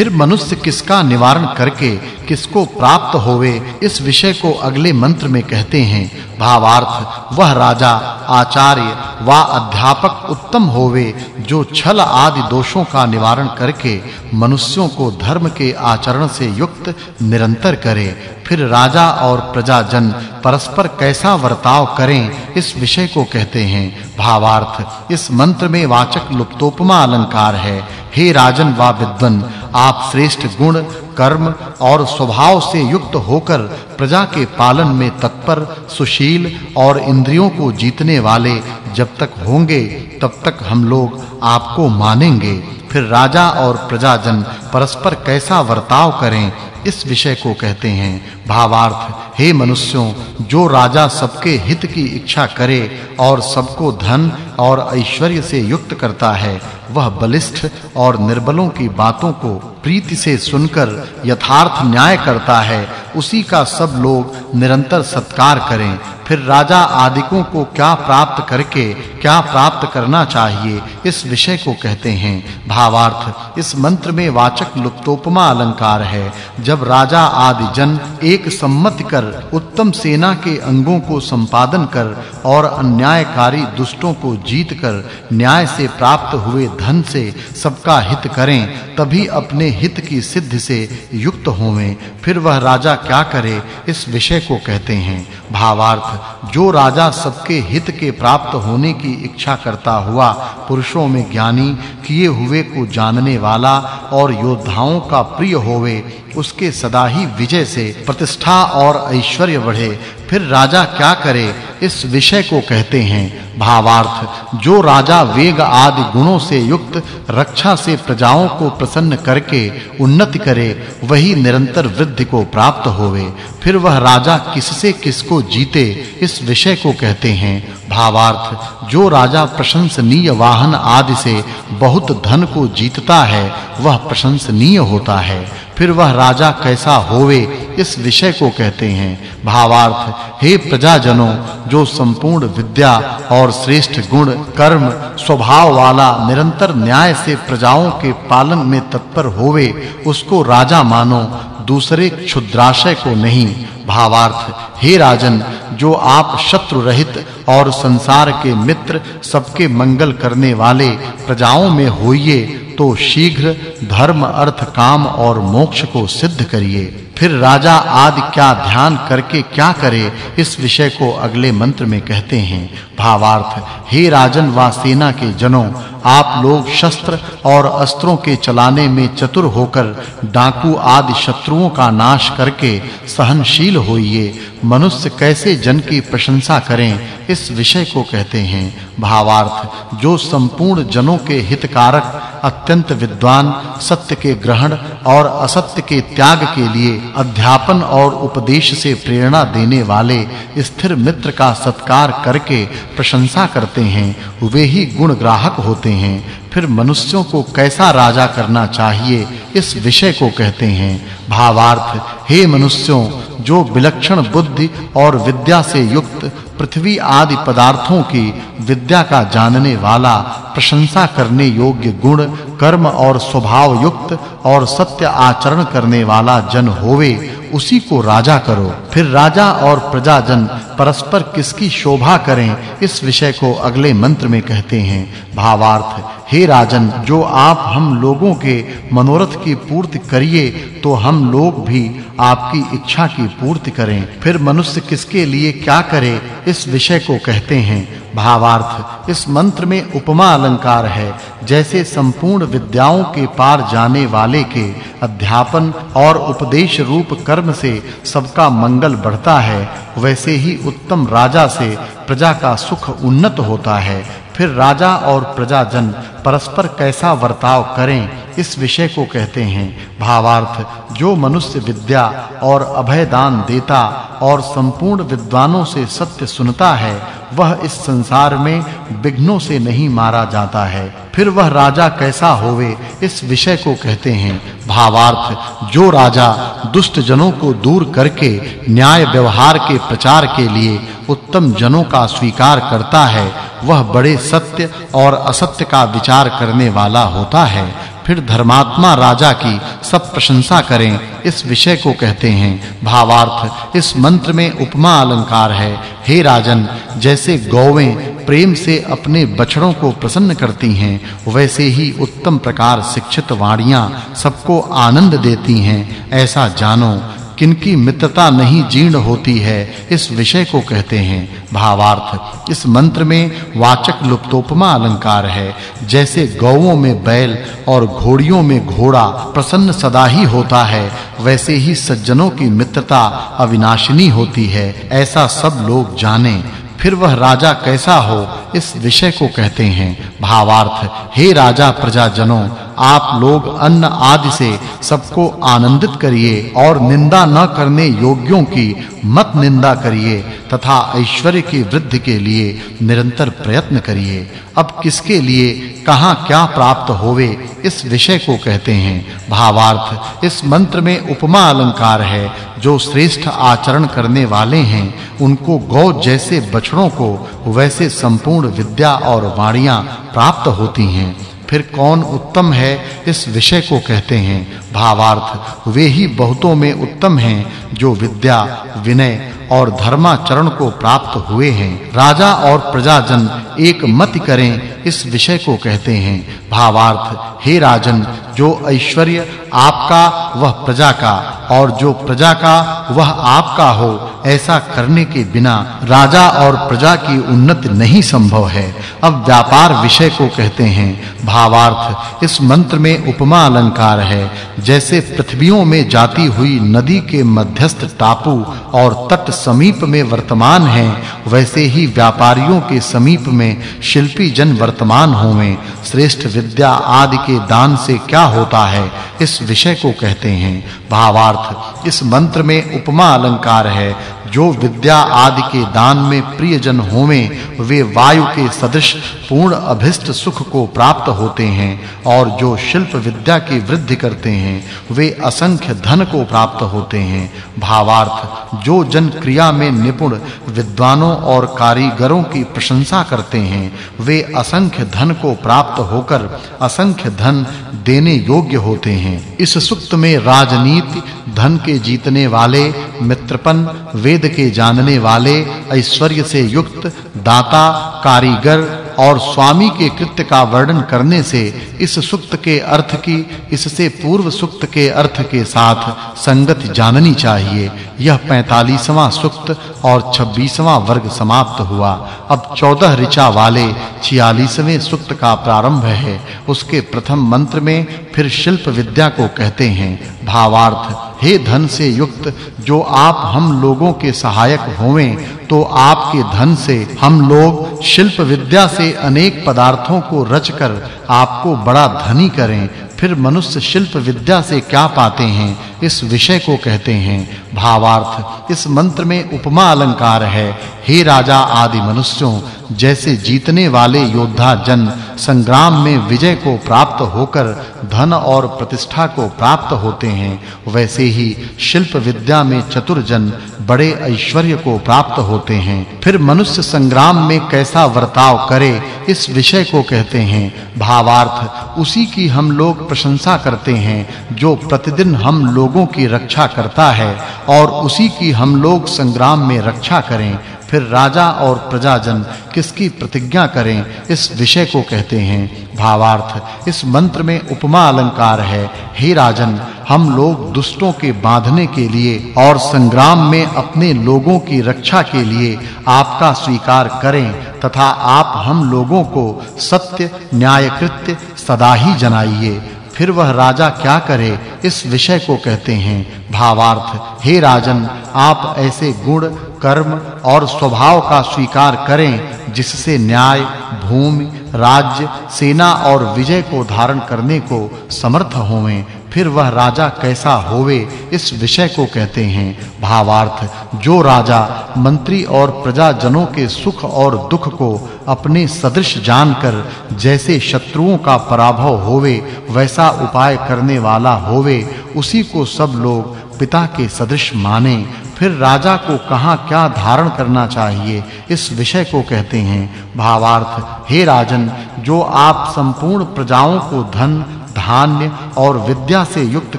फिर मनुष्य किसका निवारण करके किसको प्राप्त होवे, इस विषय को अगले मंत्र में कहते हैं। भावार्थ, वह राजा, आचार्य वा अध्यापक उत्तम होवे, जो छल आदि दोषों का निवारण करके मनुष्यों को धर्म के आचरण से युक्त निरंतर करे। फिर राजा और प्रजाजन परस्पर कैसा वर्ताव करें, इस विषय को कहते हैं। भावार्थ, इस मंत्र में वाचक् लुप्तोपमा अलंकार है। हे राजन वा विद्वन, आप श्रेष्ठ गुण, कर्म और स्वभाव से युक्त होकर प्रजा के पालन में तत्पर, सुशील और इंद्रियों को जीतने वाले जब तक होंगे, तब तक हम लोग आपको मानेंगे। फिर राजा और प्रजाजन परस्पर कैसा वर्ताव करें इस विषय को कहते हैं, भावार्थ, हे मनुष्यों, जो राजा सबके हित की इच्छा करे और सबको धन और ऐश्वर्य से युक्त करता है, वह बलिष्ठ और निर्बलों की बातों को प्रीति से सुनकर यथार्थ न्याय करता है, उसी का सब लोग निरंतर सत्कार करें। फिर राजा आदिकों को क्या प्राप्त करके, क्या प्राप्त करना चाहिए, इस विषय को कहते हैं। भावार्थ, इस मंत्र में वाचक् लुप्तोपमा अलंकार है। जब राजा आदि जन एक सम्मत कर उत्तम सेना के अंगों को संपादन कर और अन्यायकारी दुष्टों को जीत कर न्याय से प्राप्त हुए धन से सबका हित करें, तभी अपने हित की सिद्धि से युक्त होवें। फिर वह राजा क्या करे, इस विषय को कहते हैं। भावार्थ, जो राजा सबके हित के प्राप्त होने की इच्छा करता हुआ पुरुषों में ज्ञानी, किए हुए को जानने वाला और योद्धाओं का प्रिय होवे, उसके सदा ही विजय से प्रतिष्ठा और ऐश्वर्य बढ़े। फिर राजा क्या करे इस विषय को कहते हैं भावार्थ, जो राजा वेग आदि गुणों से युक्त, रक्षा से प्रजाओं को प्रसन्न करके उन्नति करे, वही निरंतर वृद्धि को प्राप्त होवे। फिर वह राजा किससे किसको जीते, इस विषय को कहते हैं भावार्थ, जो राजा प्रशंसनीय वाहन आदि से बहुत धन को जीतता है, वह प्रशंसनीय होता है। फिर वह राजा कैसा होवे, इस विषय को कहते हैं। भावार्थ, हे प्रजाजनों, जो संपूर्ण विद्या और श्रेष्ठ गुण, कर्म, स्वभाव वाला निरंतर न्याय से प्रजाओं के पालन में तत्पर होवे, उसको राजा मानो, दूसरे क्षुद्राशय को नहीं। भावार्थ, हे राजन, जो आप शत्रु रहित और संसार के मित्र सबके मंगल करने वाले प्रजाओं में होइए तो शीघ्र धर्म, अर्थ, काम और मोक्ष को सिद्ध करिए। फिर राजा आदि क्या ध्यान करके क्या करे, इस विषय को अगले मंत्र में कहते हैं। भावार्थ, हे राजन वा सेना के जनों, आप लोग शस्त्र और अस्त्रों के चलाने में चतुर होकर डाकू आदि शत्रुओं का नाश करके सहनशील होइए। मनुष्य कैसे जन की प्रशंसा करें, इस विषय को कहते हैं। भावार्थ, जो संपूर्ण जनों के हितकारक अत्यंत विद्वान, सत्य के ग्रहण और असत्य के त्याग के लिए अध्यापन और उपदेश से प्रेरणा देने वाले स्थिर मित्र का सत्कार करके प्रशंसा करते हैं। वे ही गुण ग्राहक होते हैं। फिर मनुष्यों को कैसा राजा करना चाहिए, इस विषय को कहते हैं। भावार्थ, हे मनुष्यों, जो विलक्षण बुद्धि और विद्या से युक्त पृथ्वी आदि पदार्थों की विद्या का जानने वाला, प्रशंसा करने योग्य गुण, कर्म और स्वभाव युक्त और सत्य आचरण करने वाला जन होवे, उसी को राजा करो। फिर राजा और प्रजाजन परस्पर किसकी शोभा करें, इस विषय को अगले मंत्र में कहते हैं। भावार्थ हे राजन, जो आप हम लोगों के मनोरथ की पूर्ति करिए तो हम लोग भी आपकी इच्छा की पूर्ति करें। फिर मनुष्य किसके लिए क्या करे, इस विषय को कहते हैं। भावार्थ, इस मंत्र में उपमा अलंकार है, जैसे संपूर्ण विद्याओं के पार जाने वाले के अध्यापन और उपदेश रूप कर्म से सबका मंगल बढ़ता है, वैसे ही उत्तम राजा से प्रजा का सुख उन्नत होता है। फिर राजा और प्रजाजन परस्पर कैसा वर्ताव करें, इस विषय को कहते हैं, भावार्थ, जो मनुष्य विद्या और अभय दान देता और संपूर्ण विद्वानों से सत्य सुनता है, वह इस संसार में विघ्नों से नहीं मारा जाता है। फिर वह राजा कैसा होवे, इस विषय को कहते हैं, भावार्थ, जो राजा दुष्ट जनों को दूर करके, न्याय व्यवहार के प्रचार के लिए उत्तम जनों का स्वीकार करता है वह बड़े सत्य और असत्य का विचार करने वाला होता है। फिर धर्मात्मा राजा की सब प्रशंसा करें, इस विषय को कहते हैं, भावार्थ, इस मंत्र में उपमा अलंकार है। हे राजन, जैसे गौवें प्रेम से अपने बछड़ों को प्रसन्न करती हैं, वैसे ही उत्तम प्रकार शिक्षित वाणियाँ सबको आनंद देती हैं। ऐसा जानो किनकी मित्रता नहीं जीर्ण होती है, इस विषय को कहते हैं भावार्थ। इस मंत्र में वाचक् लुप्तोपमा अलंकार है, जैसे गौओं में बैल और घोड़ियों में घोड़ा प्रसन्न सदा ही होता है, वैसे ही सज्जनों की मित्रता अविनाशिनी होती है, ऐसा सब लोग जानें। फिर वह राजा कैसा हो, इस विषय को कहते हैं। भावार्थ, हे राजा प्रजाजनों, आप लोग अन्न आदि से सबको आनंदित करिए और निंदा न करने योग्यों की मत निंदा करिए, तथा ऐश्वर्य की वृद्धि के लिए निरंतर प्रयत्न करिए। अब किसके लिए, कहाँ क्या प्राप्त होवे, इस विषय को कहते हैं। भावार्थ, इस मंत्र में उपमा अलंकार है जो श्रेष्ठ आचरण करने वाले हैं, उनको गौ जैसे बछड़ों को वैसे संपूर्ण विद्या और वाणियाँ प्राप्त होती हैं। फिर कौन उत्तम है इस विषय को कहते हैं। भावार्थ, वे ही बहुतों में उत्तम हैं, जो विद्या, विनय और धर्माचरण को प्राप्त हुए हैं। राजा और प्रजाजन एक मत करें, इस विषय को कहते हैं। भावार्थ, हे राजन, जो ऐश्वर्य आपका, वह प्रजा का, और जो प्रजा का, वह आपका हो। ऐसा करने के बिना राजा और प्रजा की उन्नति नहीं संभव है। अब व्यापार विषय को कहते हैं। भावार्थ, इस मंत्र में उपमा अलंकार है। जैसे पृथ्वियों में जाती हुई नदी के मध्यस्थ टापू और तट समीप में वर्तमान हैं, वैसे ही व्यापारियों के समीप में शिल्पी जन वर्तमान होवें। श्रेष्ठ विद्या आदि के दान से क्या होता है? इस विषय को कहते हैं। भावार्थ, इस मंत्र में उपमा अलंकार है। जो विद्या आदि के दान में प्रियजन होवें, वे वायु के सदृश पूर्ण अभिष्ट सुख को प्राप्त होते हैं और जो शिल्प विद्या की वृद्धि करते हैं, वे असंख्य धन को प्राप्त होते हैं। भावार्थ, जो जन क्रिया में निपुण विद्वानों और कारीगरों की प्रशंसा करते हैं, वे असंख्य धन को प्राप्त होकर असंख्य धन देने योग्य होते हैं। इस सुक्त में राजनीति, धन के जीतने वाले मित्रपन, वेद के जानने वाले ऐश्वर्य से युक्त दाता कारीगर और स्वामी के कृत्य का वर्णन करने से इस सुक्त के अर्थ की, इससे पूर्व सुक्त के अर्थ के साथ संगति जाननी चाहिए। यह 45वां सुक्त और 26वां वर्ग समाप्त हुआ। अब 14 ऋचा वाले 46वें सुक्त का प्रारंभ है। उसके प्रथम मंत्र में फिर शिल्प विद्या को कहते हैं, भावार्थ, हे धन से युक्त, जो आप हम लोगों के सहायक होवें तो आपके धन से हम लोग शिल्प विद्या से अनेक पदार्थों को रचकर आपको बड़ा धनी करें। फिर मनुष्य शिल्प विद्या से क्या पाते हैं? इस विषय को कहते हैं, भावार्थ। इस मंत्र में उपमा अलंकार है, हे राजा आदि मनुष्यों जैसे जीतने वाले योद्धा जन संग्राम में विजय को प्राप्त होकर धन और प्रतिष्ठा को प्राप्त होते हैं, वैसे ही शिल्प विद्या में चतुर जन बड़े ऐश्वर्य को प्राप्त होते हैं। फिर मनुष्य संग्राम में कैसा वर्ताव करे, इस विषय को कहते हैं। भावार्थ, उसी की हम लोग प्रशंसा करते हैं, जो प्रतिदिन हम लोगों की रक्षा करता है, और उसी की हम लोग संग्राम में रक्षा करें। फिर राजा और प्रजाजन किसकी प्रतिज्ञा करें, इस विषय को कहते हैं, भावार्थ, इस मंत्र में उपमा अलंकार है, हे राजन, हम लोग दुष्टों के बांधने के लिए और संग्राम में अपने लोगों की रक्षा के लिए आपका स्वीकार करें, तथा आप हम लोगों को सत्य, न्यायकृत्य सदा ही जनाइए। फिर वह राजा क्या करे, इस विषय को कहते हैं, भावार्थ, हे राजन आप ऐसे गुण, कर्म और स्वभाव का स्वीकार करें, जिससे न्याय, भूमि, राज्य, सेना और विजय को धारण करने को समर्थ होवें। फिर वह राजा कैसा होवे, इस विषय को कहते हैं। भावार्थ, जो राजा मंत्री और प्रजाजनों के सुख और दुख को अपने सदृश जानकर जैसे शत्रुओं का पराभव होवे, वैसा उपाय करने वाला होवे, उसी को सब लोग पिता के सदृश माने, फिर राजा को कहाँ क्या धारण करना चाहिए, इस विषय को कहते हैं। भावार्थ, हे राजन, जो आप संपूर्ण प्रजाओं को धन, धान्य और विद्या से युक्त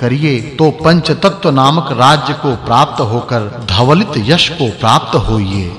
करिए तो पंच तत्व नामक राज्य को प्राप्त होकर धवलित यश को प्राप्त होइए।